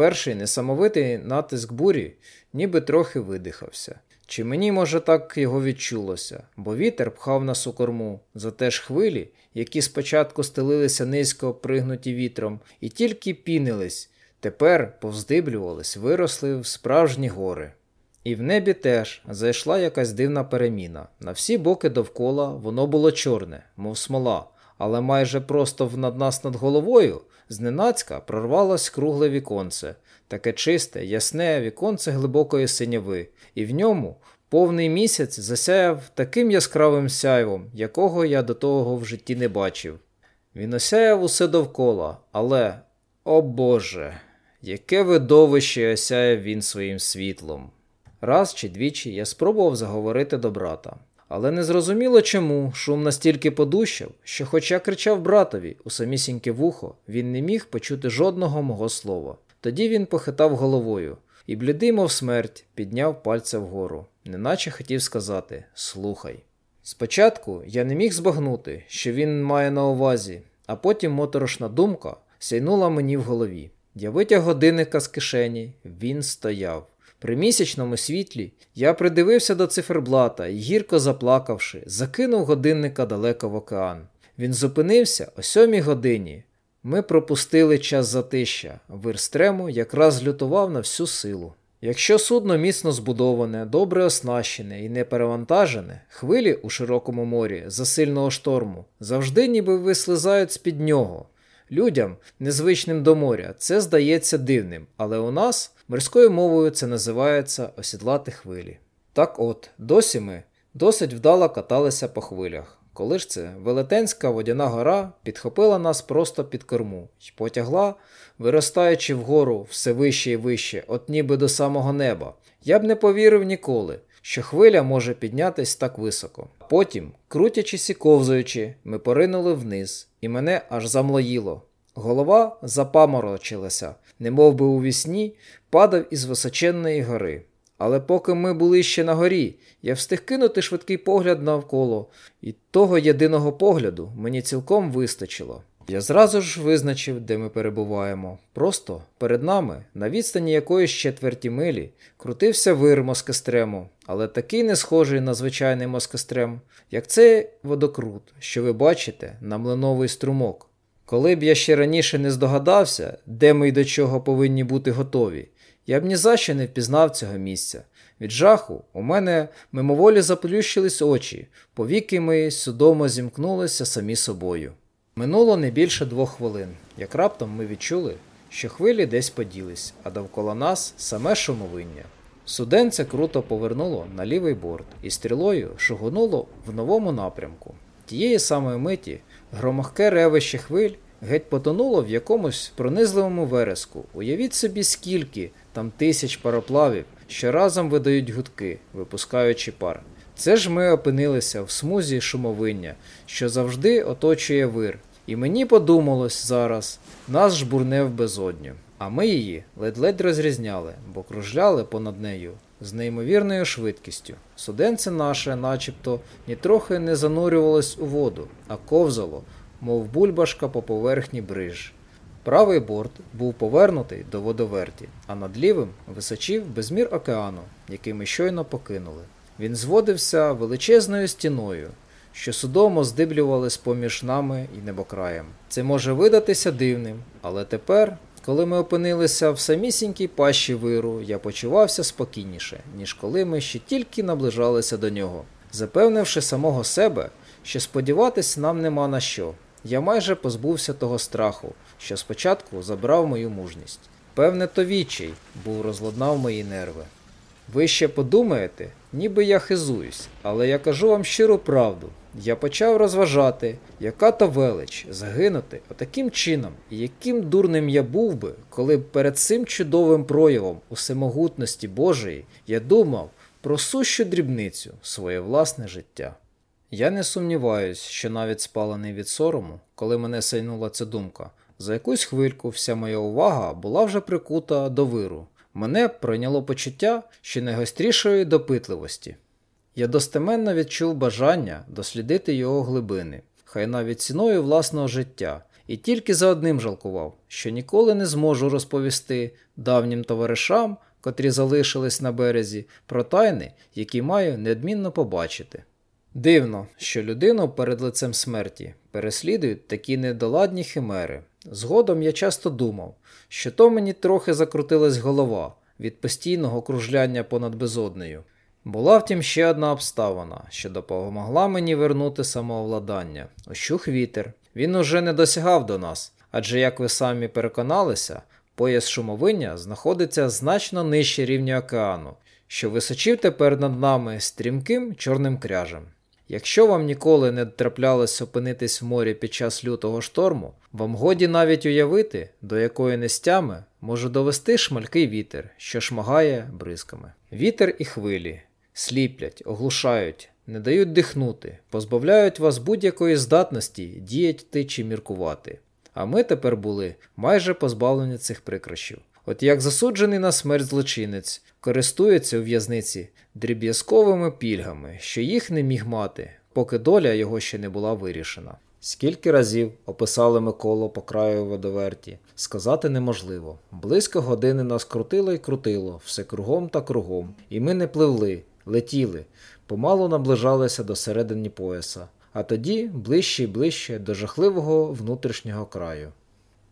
Перший несамовитий натиск бурі ніби трохи видихався. Чи мені, може, так його відчулося, бо вітер пхав нас у корму, зате ж хвилі, які спочатку стелилися низько пригнуті вітром, і тільки пінились, тепер повздиблювались, виросли в справжні гори. І в небі теж зайшла якась дивна переміна. На всі боки довкола воно було чорне, мов смола, але майже просто над нас над головою зненацька прорвалось кругле віконце, таке чисте, ясне віконце глибокої синяви, і в ньому повний місяць засяяв таким яскравим сяйвом, якого я до того в житті не бачив. Він осяяв усе довкола, але, о Боже, яке видовище осяяв він своїм світлом. Раз чи двічі я спробував заговорити до брата. Але незрозуміло чому шум настільки подущав, що, хоч я кричав братові у самісіньке вухо, він не міг почути жодного мого слова. Тоді він похитав головою і, блідий, мов смерть, підняв пальця вгору, неначе хотів сказати Слухай. Спочатку я не міг збагнути, що він має на увазі, а потім моторошна думка сяйнула мені в голові. Я витяг годинника з кишені, він стояв. При місячному світлі я придивився до циферблата і, гірко заплакавши, закинув годинника далеко в океан. Він зупинився о сьомій годині. Ми пропустили час затища. Вирстрему якраз лютував на всю силу. Якщо судно міцно збудоване, добре оснащене і не перевантажене, хвилі у широкому морі за сильного шторму завжди ніби вислизають з-під нього. Людям, незвичним до моря, це здається дивним, але у нас морською мовою це називається осідлати хвилі. Так от, досі ми досить вдало каталися по хвилях. Коли ж це велетенська водяна гора підхопила нас просто під корму і потягла, виростаючи вгору все вище і вище, от ніби до самого неба. Я б не повірив ніколи, що хвиля може піднятись так високо. Потім, крутячись і ковзаючи, ми поринули вниз, і мене аж замлоїло. Голова запаморочилася, немов би у вісні падав із височенної гори. Але поки ми були ще на горі, я встиг кинути швидкий погляд навколо, і того єдиного погляду мені цілком вистачило. Я зразу ж визначив, де ми перебуваємо. Просто перед нами, на відстані якоїсь четверті милі, крутився вир москестрему, але такий не схожий на звичайний москестрем, як цей водокрут, що ви бачите, на млиновий струмок. Коли б я ще раніше не здогадався, де ми й до чого повинні бути готові, я б ні за що не впізнав цього місця. Від жаху у мене мимоволі заплющились очі, повіки мої судомо зімкнулися самі собою. Минуло не більше двох хвилин, як раптом ми відчули, що хвилі десь поділись, а довкола нас саме шумовиння. Суденце круто повернуло на лівий борт і стрілою шугонуло в новому напрямку. Тієї самої миті громахке ревище хвиль геть потонуло в якомусь пронизливому вереску. Уявіть собі, скільки там тисяч пароплавів, що разом видають гудки, випускаючи пар. Це ж ми опинилися в смузі шумовиння, що завжди оточує вир. І мені подумалось зараз, нас жбурне в безодню. А ми її ледь-ледь розрізняли, бо кружляли понад нею з неймовірною швидкістю. Суденце наше, начебто, нітрохи не занурювалось у воду, а ковзало, мов бульбашка по поверхні бриж. Правий борт був повернутий до водоверті, а над лівим височив безмір океану, який ми щойно покинули. Він зводився величезною стіною, що судомо здиблювались поміж нами і небокраєм. Це може видатися дивним, але тепер, коли ми опинилися в самісінькій пащі виру, я почувався спокійніше, ніж коли ми ще тільки наближалися до нього, запевнивши самого себе, що сподіватись нам нема на що. Я майже позбувся того страху, що спочатку забрав мою мужність. Певне, то відчай був розладнав мої нерви. Ви ще подумаєте, ніби я хизуюсь, але я кажу вам щиру правду. Я почав розважати, яка то велич загинути отаким чином, і яким дурним я був би, коли б перед цим чудовим проявом усемогутності Божої я думав про сущу дрібницю своє власне життя. Я не сумніваюсь, що навіть спалений від сорому, коли мене сайнула ця думка, за якусь хвильку вся моя увага була вже прикута до виру. Мене пройняло почуття ще найгострішої допитливості. Я достеменно відчув бажання дослідити його глибини, хай навіть ціною власного життя, і тільки за одним жалкував, що ніколи не зможу розповісти давнім товаришам, котрі залишились на березі, про тайни, які маю неодмінно побачити. Дивно, що людину перед лицем смерті переслідують такі недоладні химери. Згодом я часто думав, що то мені трохи закрутилась голова від постійного кружляння понад безоднею. Була втім ще одна обставина, що допомогла мені вернути самовладання. Ощух вітер. Він уже не досягав до нас, адже, як ви самі переконалися, пояс шумовиння знаходиться значно нижче рівня океану, що височив тепер над нами стрімким чорним кряжем. Якщо вам ніколи не траплялось опинитись в морі під час лютого шторму, вам годі навіть уявити, до якої нестями може довести шмалький вітер, що шмагає бризками. Вітер і хвилі сліплять, оглушають, не дають дихнути, позбавляють вас будь-якої здатності діяти чи міркувати. А ми тепер були майже позбавлені цих прикрощів. От як засуджений на смерть злочинець користується у в'язниці дріб'язковими пільгами, що їх не міг мати, поки доля його ще не була вирішена. Скільки разів описали ми коло по краю водоверті, сказати неможливо. Близько години нас крутило і крутило, все кругом та кругом, і ми не пливли, летіли, помалу наближалися до середини пояса, а тоді ближче і ближче до жахливого внутрішнього краю.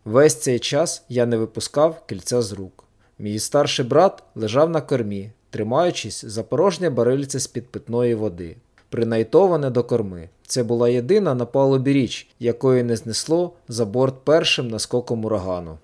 Весь цей час я не випускав кільця з рук. Мій старший брат лежав на кормі, тримаючись за порожнє барильце з-під питної води, принайтоване до корми. Це була єдина на палубі річ, якої не знесло за борт першим наскоком урагану.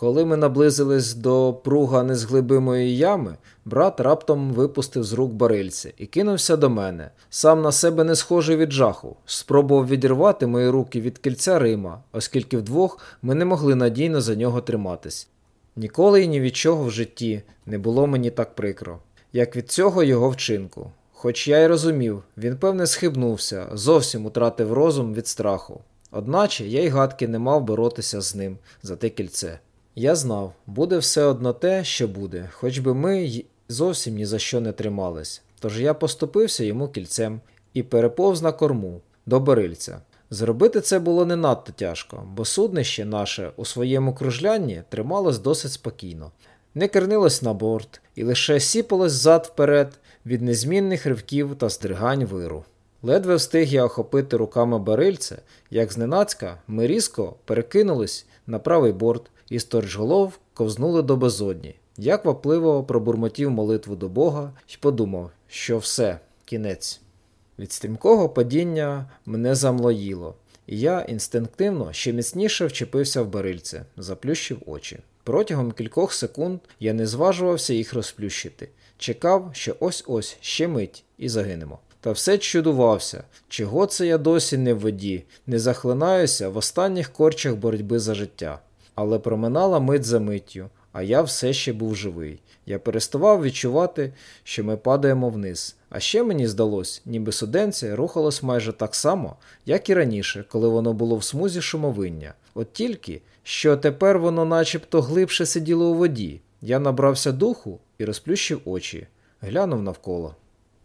Коли ми наблизились до пруга незглибимої ями, брат раптом випустив з рук барильце і кинувся до мене, сам на себе не схожий від жаху, спробував відірвати мої руки від кільця Рима, оскільки вдвох ми не могли надійно за нього триматись. Ніколи і ні від чого в житті не було мені так прикро, як від цього його вчинку. Хоч я й розумів, він певне схибнувся, зовсім утратив розум від страху. Одначе я й гадки не мав боротися з ним за те кільце. Я знав, буде все одно те, що буде, хоч би ми зовсім ні за що не тримались. Тож я поступився йому кільцем і переповз на корму до Борильця. Зробити це було не надто тяжко, бо суднище наше у своєму кружлянні трималось досить спокійно, не кернилось на борт і лише сіпалось зад вперед від незмінних ривків та здригань виру. Ледве встиг я охопити руками барильце, як зненацька ми різко перекинулись на правий борт і сторожголов ковзнули до безодні. Я квапливо пробурмотів молитву до Бога і подумав, що все, кінець. Від стрімкого падіння мене замлоїло, і я інстинктивно ще міцніше вчепився в барильце, заплющив очі. Протягом кількох секунд я не зважувався їх розплющити, чекав, що ось-ось ще мить і загинемо. Та все чудувався, чого це я досі не в воді, не захлинаюся в останніх корчах боротьби за життя. Але проминала мить за миттю, а я все ще був живий. Я переставав відчувати, що ми падаємо вниз. А ще мені здалось, ніби суденце рухалось майже так само, як і раніше, коли воно було в смузі шумовиння. От тільки, що тепер воно начебто глибше сиділо у воді. Я набрався духу і розплющив очі, глянув навколо.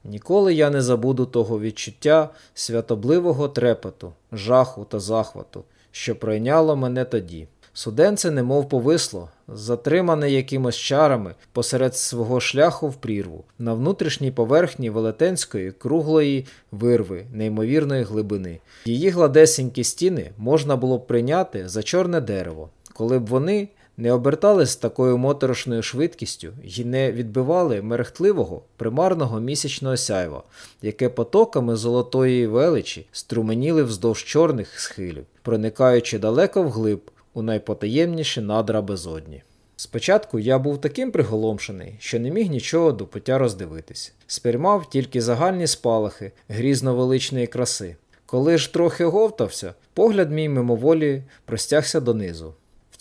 Ніколи я не забуду того відчуття святобливого трепету, жаху та захвату, що пройняло мене тоді. Суденце немов повисло, затримане якимось чарами посеред свого шляху в прірву, на внутрішній поверхні велетенської круглої вирви неймовірної глибини. Її гладесенькі стіни можна було б прийняти за чорне дерево, коли б вони не обертались такою моторошною швидкістю і не відбивали мерехтливого примарного місячного сяйва, яке потоками золотої величі струменіли вздовж чорних схилів, проникаючи далеко вглиб у найпотаємніші надра безодні. Спочатку я був таким приголомшений, що не міг нічого до пуття роздивитись, сприймав тільки загальні спалахи грізно величної краси. Коли ж трохи говтався, погляд мій мимоволі простягся донизу.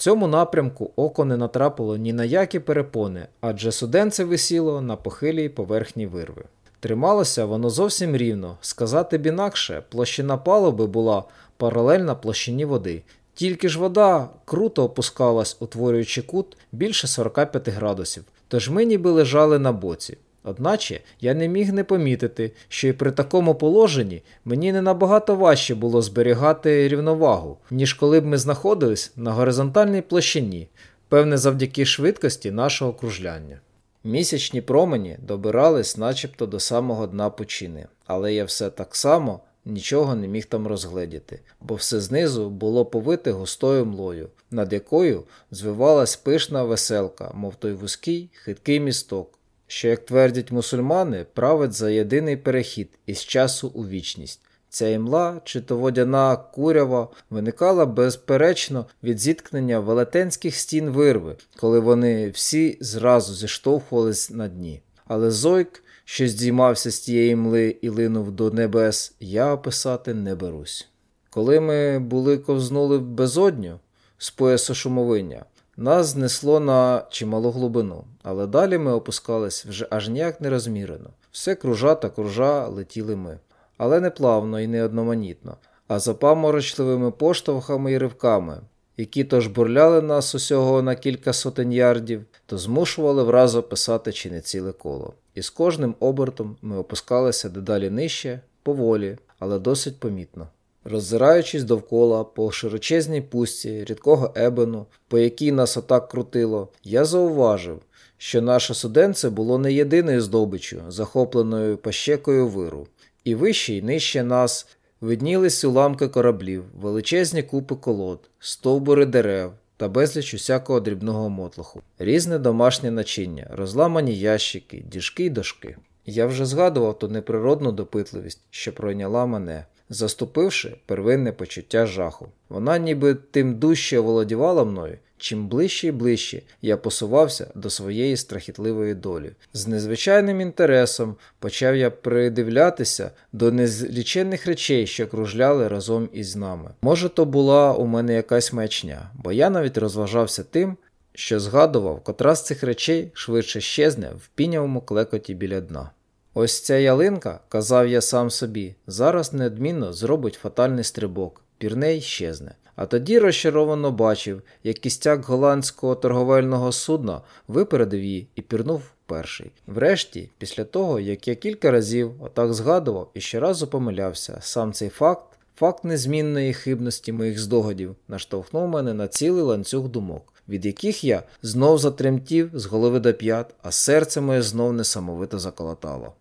Цьому напрямку око не натрапило ні на які перепони, адже суденце висіло на похилій поверхні вирви. Трималося воно зовсім рівно, сказати б інакше, площина палуби була паралельна площині води, тільки ж вода круто опускалась, утворюючи кут більше 45 градусів, тож ми ніби лежали на боці. Одначе я не міг не помітити, що і при такому положенні мені не набагато важче було зберігати рівновагу, ніж коли б ми знаходились на горизонтальній площині, певне завдяки швидкості нашого кружляння. Місячні промені добирались начебто до самого дна пучини, але я все так само нічого не міг там розгледіти, бо все знизу було повите густою млою, над якою звивалась пишна веселка, мов той вузький, хиткий місток, що, як твердять мусульмани, править за єдиний перехід із часу у вічність. Ця імла, чи то водяна курява, виникала безперечно від зіткнення велетенських стін вирви, коли вони всі зразу зіштовхувались на дні. Але зойк, що здіймався з тієї мли і линув до небес, я описати не берусь. Коли ми були ковзнули в безодню з поясу шумовиння, нас знесло на чималу глибину, але далі ми опускались вже аж ніяк не розмірено. Все кружа та кружа летіли ми але не плавно і не одноманітно, а за паморочливими поштовхами і ривками, які то ж бурляли нас усього на кілька сотень ярдів, то змушували враз описати чи не ціле коло. І з кожним обертом ми опускалися дедалі нижче, поволі, але досить помітно. Роззираючись довкола по широчезній пустці рідкого ебену, по якій нас отак крутило, я зауважив, що наше суденце було не єдиною здобиччю, захопленою пащекою виру. І вище й нижче нас виднілись уламки кораблів, величезні купи колод, стовбури дерев та безліч усякого дрібного мотлоху, різне домашнє начиння, розламані ящики, діжки й дошки. Я вже згадував ту неприродну допитливість, що пройняла мене заступивши первинне почуття жаху. Вона ніби тим дужче оволодівала мною, чим ближче і ближче я посувався до своєї страхітливої долі. З незвичайним інтересом почав я придивлятися до незліченних речей, що кружляли разом із нами. Може, то була у мене якась маячня, бо я навіть розважався тим, що згадував, котра з цих речей швидше щезне в пінявому клекоті біля дна. Ось ця ялинка, казав я сам собі, зараз неодмінно зробить фатальний стрибок, пірней щезне. А тоді розчаровано бачив, як кістяк голландського торговельного судна випередив її і пірнув перший. Врешті, після того, як я кілька разів отак згадував і щоразу помилявся, сам цей факт, факт незмінної хибності моїх здогадів, наштовхнув мене на цілий ланцюг думок, від яких я знов затремтів з голови до п'ят, а серце моє знов несамовито заколотало.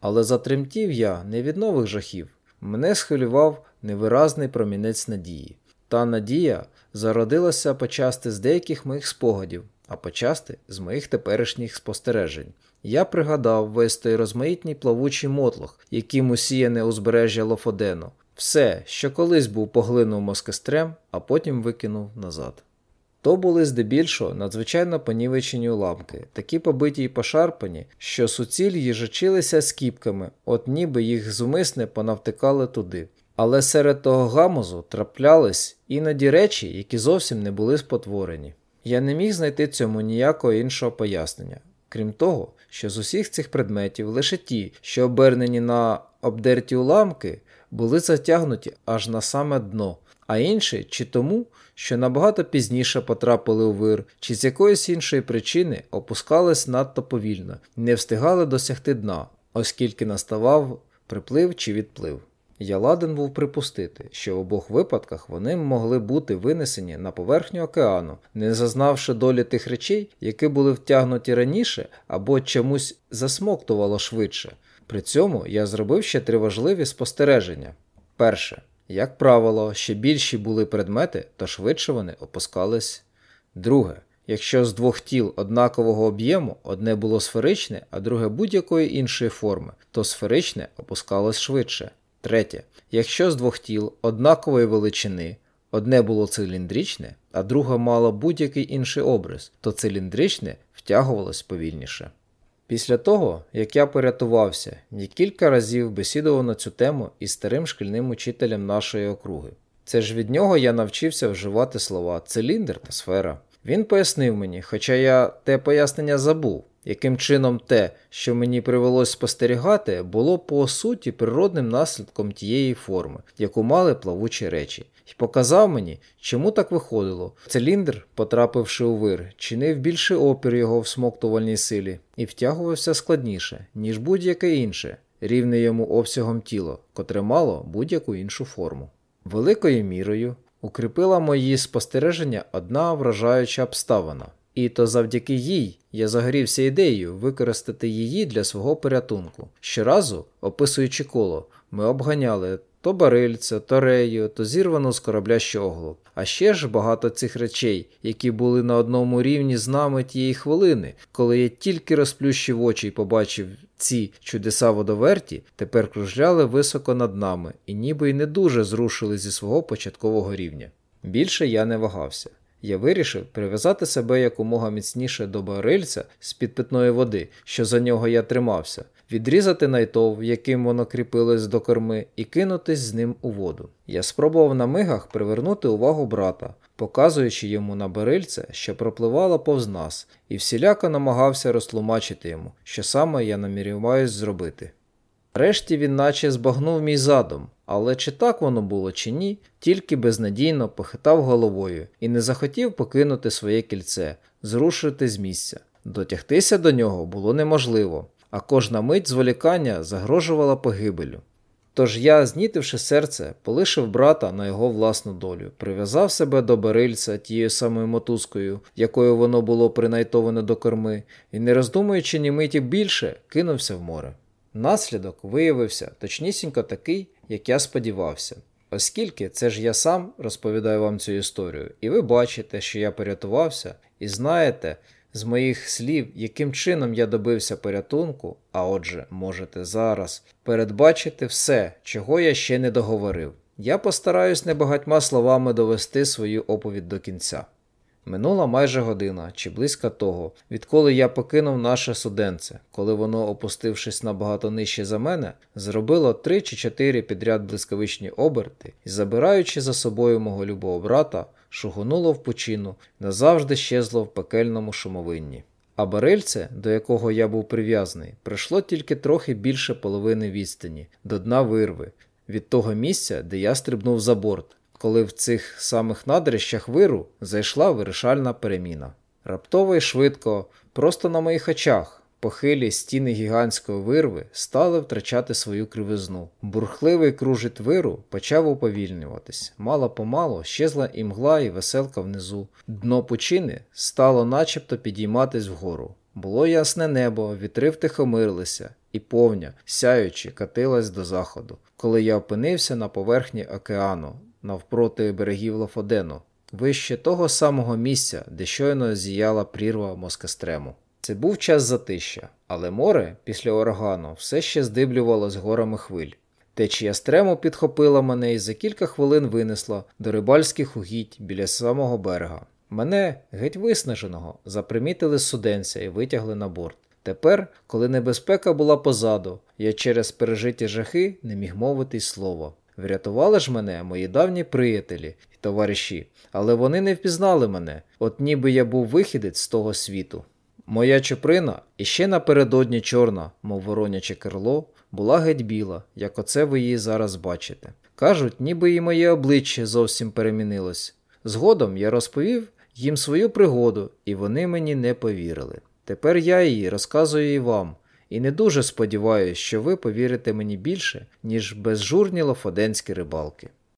Але затремтів я не від нових жахів. Мене схвилював невиразний промінець надії. Та надія зародилася почасти з деяких моїх спогадів, а почасти з моїх теперішніх спостережень. Я пригадав весь той розмаїтній плавучий мотлох, яким усіяне узбережжя Лофодену, все, що колись був поглинув москестрем, а потім викинув назад. То були здебільшого надзвичайно понівечені уламки, такі побиті й пошарпані, що суціль їжачилися скіпками, от ніби їх зумисне понавтикали туди. Але серед того гамузу траплялись іноді речі, які зовсім не були спотворені. Я не міг знайти цьому ніякого іншого пояснення, крім того, що з усіх цих предметів лише ті, що обернені на обдерті уламки, були затягнуті аж на саме дно, а інші чи тому, що набагато пізніше потрапили у вир, чи з якоїсь іншої причини опускались надто повільно, не встигали досягти дна, оскільки наставав приплив чи відплив. Я ладен був припустити, що в обох випадках вони могли бути винесені на поверхню океану, не зазнавши долі тих речей, які були втягнуті раніше або чомусь засмоктувало швидше. При цьому я зробив ще три важливі спостереження. Перше. Як правило, ще більші були предмети, то швидше вони опускались. Друге, якщо з двох тіл однакового об'єму одне було сферичне, а друге будь-якої іншої форми, то сферичне опускалось швидше. Третє, якщо з двох тіл однакової величини одне було циліндричне, а друге мало будь-який інший образ, то циліндричне втягувалось повільніше. Після того, як я порятувався, я кілька разів бесідував на цю тему із старим шкільним учителем нашої округи. Це ж від нього я навчився вживати слова циліндр та сфера. Він пояснив мені, хоча я те пояснення забув, яким чином те, що мені привелось спостерігати, було по суті природним наслідком тієї форми, яку мали плавучі речі, і показав мені, чому так виходило. Циліндр, потрапивши у вир, чинив більший опір його всмоктувальній силі і втягувався складніше, ніж будь-яке інше, рівне йому обсягом тіло, котре мало будь-яку іншу форму. Великою мірою укріпила мої спостереження одна вражаюча обставина. І то завдяки їй я загорівся ідеєю використати її для свого порятунку. Щоразу, описуючи коло, ми обганяли то барильця, то рею, то зірвану з корабля щоглу. А ще ж багато цих речей, які були на одному рівні з нами тієї хвилини, коли я тільки розплющив очі і побачив ці чудеса водоверті, тепер кружляли високо над нами і ніби й не дуже зрушили зі свого початкового рівня. Більше я не вагався. Я вирішив прив'язати себе якомога міцніше до барильця з під питної води, що за нього я тримався, відрізати найтов, яким воно кріпилось до корми, і кинутись з ним у воду. Я спробував на мигах привернути увагу брата, показуючи йому на барильце, що пропливало повз нас, і всіляко намагався розтлумачити йому, що саме я намірюваюсь зробити. Решті він наче збагнув мій задум, але чи так воно було, чи ні, тільки безнадійно похитав головою і не захотів покинути своє кільце, зрушити з місця. Дотягтися до нього було неможливо, а кожна мить зволікання загрожувала погибелю. Тож я, знітивши серце, полишив брата на його власну долю, прив'язав себе до берильця тією самою мотузкою, якою воно було принайтоване до корми, і, не роздумуючи ні миті більше, кинувся в море. Наслідок виявився точнісінько такий, як я сподівався. Оскільки це ж я сам розповідаю вам цю історію, і ви бачите, що я порятувався, і знаєте з моїх слів, яким чином я добився порятунку, а отже, можете зараз передбачити все, чого я ще не договорив. Я постараюсь небагатьма словами довести свою оповідь до кінця. Минула майже година чи близько того, відколи я покинув наше суденце, коли воно, опустившись набагато нижче за мене, зробило три чи чотири підряд блискавичні оберти і, забираючи за собою мого любого брата, шугонуло в пучину, назавжди щезло в пекельному шумовинні. А барильце, до якого я був прив'язаний, пройшло тільки трохи більше половини відстані, до дна вирви, від того місця, де я стрибнув за борт коли в цих самих надрищах виру зайшла вирішальна переміна. Раптово і швидко, просто на моїх очах, похилі стіни гігантської вирви стали втрачати свою кривизну. Бурхливий кружит виру почав уповільнюватись. Мало помалу щезла і мгла, і веселка внизу. Дно пучини стало начебто підійматись вгору. Було ясне небо, вітри втихомирилися, і повня, сяючи, катилась до заходу, коли я опинився на поверхні океану, навпроти берегів Лофодену, вище того самого місця, де щойно зіяла прірва Москестрему. Це був час затища, але море після урагану все ще здиблювало з горами хвиль. Течія стрему підхопила мене і за кілька хвилин винесла до рибальських угідь біля самого берега. Мене, геть виснаженого, запримітили суденця і витягли на борт. Тепер, коли небезпека була позаду, я через пережиті жахи не міг мовити й слова. Врятували ж мене мої давні приятелі і товариші, але вони не впізнали мене, от ніби я був вихідець з того світу. Моя чуприна, іще напередодні чорна, мов вороняче крило, була геть біла, як оце ви її зараз бачите. Кажуть, ніби і моє обличчя зовсім перемінилось. Згодом я розповів їм свою пригоду, і вони мені не повірили. Тепер я її розказую і вам, і не дуже сподіваюся, що ви повірите мені більше, ніж безжурні лофоденські рибалки.